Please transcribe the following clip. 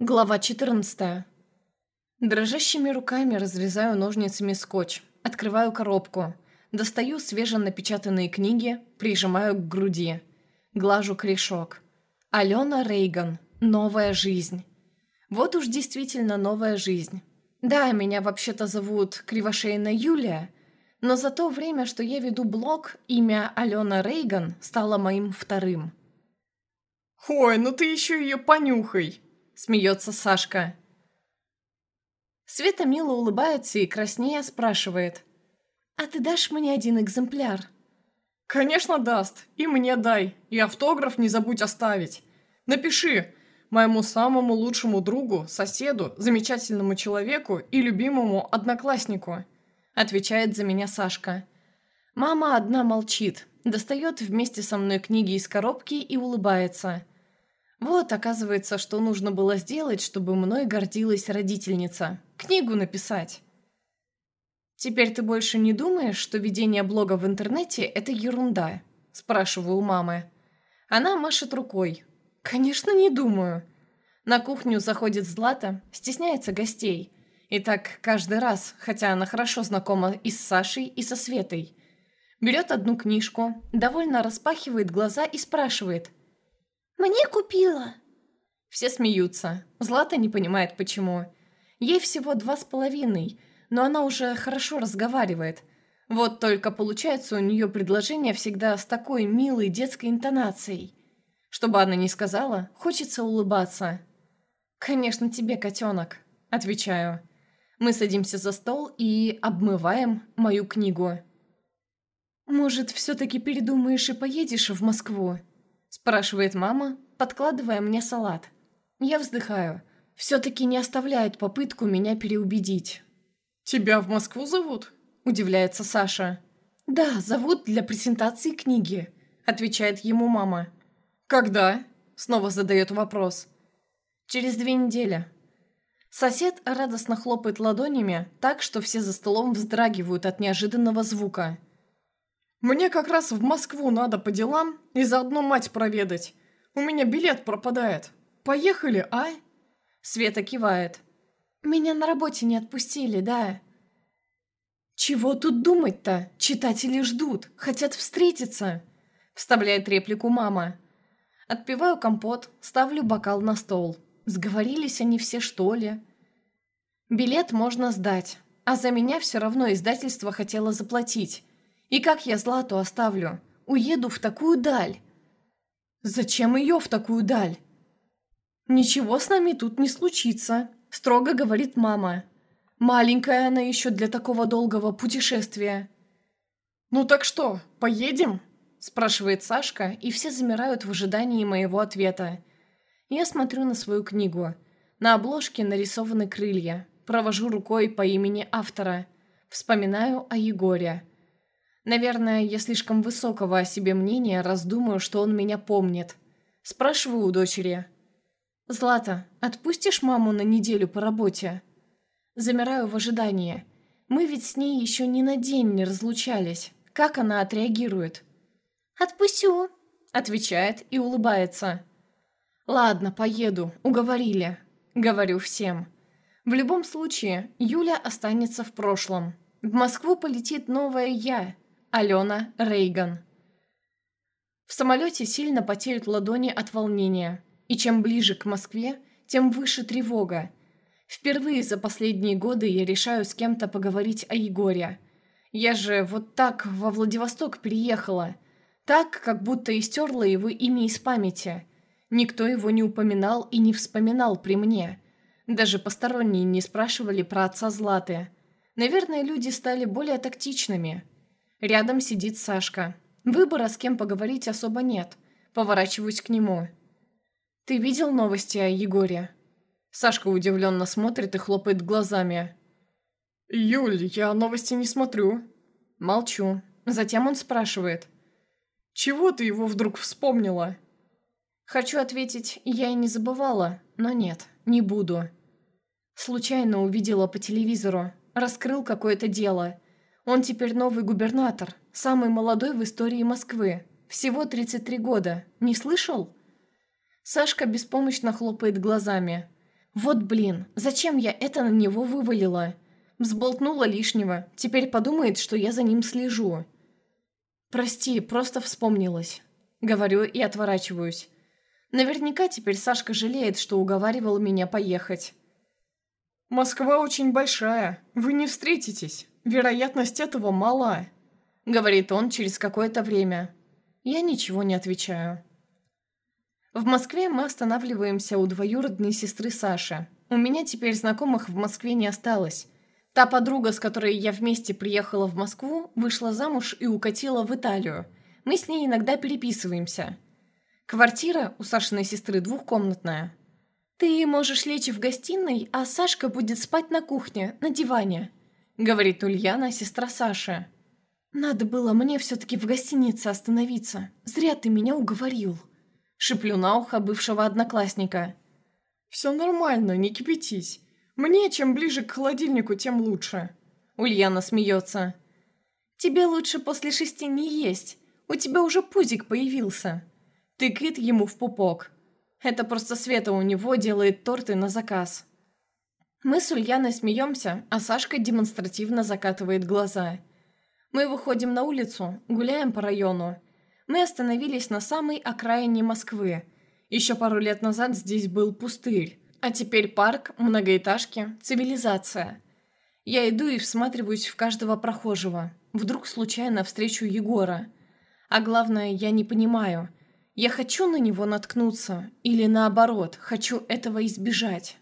Глава 14. Дрожащими руками разрезаю ножницами скотч, открываю коробку, достаю свеженапечатанные книги, прижимаю к груди, глажу корешок. Алена Рейган. Новая жизнь. Вот уж действительно новая жизнь. Да, меня вообще-то зовут Кривошейна Юлия, но за то время, что я веду блог, имя Алена Рейган стало моим вторым. «Ой, ну ты еще ее понюхай!» – смеется Сашка. Света мило улыбается и краснея спрашивает. «А ты дашь мне один экземпляр?» «Конечно даст. И мне дай. И автограф не забудь оставить. Напиши моему самому лучшему другу, соседу, замечательному человеку и любимому однокласснику», отвечает за меня Сашка. Мама одна молчит, достает вместе со мной книги из коробки и улыбается. Вот, оказывается, что нужно было сделать, чтобы мной гордилась родительница. Книгу написать. «Теперь ты больше не думаешь, что ведение блога в интернете – это ерунда?» – спрашиваю у мамы. Она машет рукой. «Конечно, не думаю». На кухню заходит Злата, стесняется гостей. И так каждый раз, хотя она хорошо знакома и с Сашей, и со Светой. Берет одну книжку, довольно распахивает глаза и спрашивает – «Мне купила!» Все смеются. Злата не понимает, почему. Ей всего два с половиной, но она уже хорошо разговаривает. Вот только получается у нее предложение всегда с такой милой детской интонацией. Чтобы она не сказала, хочется улыбаться. «Конечно, тебе, котенок», — отвечаю. Мы садимся за стол и обмываем мою книгу. «Может, все-таки передумаешь и поедешь в Москву?» Спрашивает мама, подкладывая мне салат. Я вздыхаю. Все-таки не оставляет попытку меня переубедить. «Тебя в Москву зовут?» – удивляется Саша. «Да, зовут для презентации книги», – отвечает ему мама. «Когда?» – снова задает вопрос. «Через две недели». Сосед радостно хлопает ладонями так, что все за столом вздрагивают от неожиданного звука. Мне как раз в Москву надо по делам и заодно мать проведать. У меня билет пропадает. Поехали, а?» Света кивает. «Меня на работе не отпустили, да?» «Чего тут думать-то? Читатели ждут, хотят встретиться!» Вставляет реплику мама. Отпиваю компот, ставлю бокал на стол. Сговорились они все, что ли? Билет можно сдать, а за меня все равно издательство хотело заплатить. И как я Злату оставлю? Уеду в такую даль. Зачем ее в такую даль? Ничего с нами тут не случится, строго говорит мама. Маленькая она еще для такого долгого путешествия. Ну так что, поедем? Спрашивает Сашка, и все замирают в ожидании моего ответа. Я смотрю на свою книгу. На обложке нарисованы крылья. Провожу рукой по имени автора. Вспоминаю о Егоре. Наверное, я слишком высокого о себе мнения, раздумаю, что он меня помнит. Спрашиваю у дочери. «Злата, отпустишь маму на неделю по работе?» Замираю в ожидании. Мы ведь с ней еще ни на день не разлучались. Как она отреагирует? «Отпущу», — отвечает и улыбается. «Ладно, поеду, уговорили», — говорю всем. В любом случае, Юля останется в прошлом. В Москву полетит новая я, Алена Рейган. В самолете сильно потеют ладони от волнения, и чем ближе к Москве, тем выше тревога. Впервые за последние годы я решаю с кем-то поговорить о Егоре. Я же вот так во Владивосток приехала. Так, как будто истерла его имя из памяти. Никто его не упоминал и не вспоминал при мне. Даже посторонние не спрашивали про отца Златы. Наверное, люди стали более тактичными – Рядом сидит Сашка. Выбора, с кем поговорить, особо нет. Поворачиваюсь к нему. «Ты видел новости о Егоре?» Сашка удивленно смотрит и хлопает глазами. «Юль, я новости не смотрю». Молчу. Затем он спрашивает. «Чего ты его вдруг вспомнила?» Хочу ответить, я и не забывала, но нет, не буду. Случайно увидела по телевизору. Раскрыл какое-то дело. Он теперь новый губернатор, самый молодой в истории Москвы. Всего 33 года. Не слышал?» Сашка беспомощно хлопает глазами. Вот блин, зачем я это на него вывалила? Взболтнула лишнего, теперь подумает, что я за ним слежу. Прости, просто вспомнилась. Говорю и отворачиваюсь. Наверняка теперь Сашка жалеет, что уговаривал меня поехать. «Москва очень большая. Вы не встретитесь. Вероятность этого мала», — говорит он через какое-то время. Я ничего не отвечаю. В Москве мы останавливаемся у двоюродной сестры Саши. У меня теперь знакомых в Москве не осталось. Та подруга, с которой я вместе приехала в Москву, вышла замуж и укатила в Италию. Мы с ней иногда переписываемся. Квартира у Сашиной сестры двухкомнатная. «Ты можешь лечь в гостиной, а Сашка будет спать на кухне, на диване», — говорит Ульяна, сестра Саши. «Надо было мне все-таки в гостинице остановиться. Зря ты меня уговорил». Шиплю на ухо бывшего одноклассника. «Все нормально, не кипятись. Мне чем ближе к холодильнику, тем лучше». Ульяна смеется. «Тебе лучше после шести не есть. У тебя уже пузик появился». Тыкает ему в пупок. Это просто Света у него делает торты на заказ. Мы с Ульяной смеемся, а Сашка демонстративно закатывает глаза. Мы выходим на улицу, гуляем по району. Мы остановились на самой окраине Москвы. Еще пару лет назад здесь был пустырь. А теперь парк, многоэтажки, цивилизация. Я иду и всматриваюсь в каждого прохожего. Вдруг случайно встречу Егора. А главное, я не понимаю, я хочу на него наткнуться или наоборот, хочу этого избежать.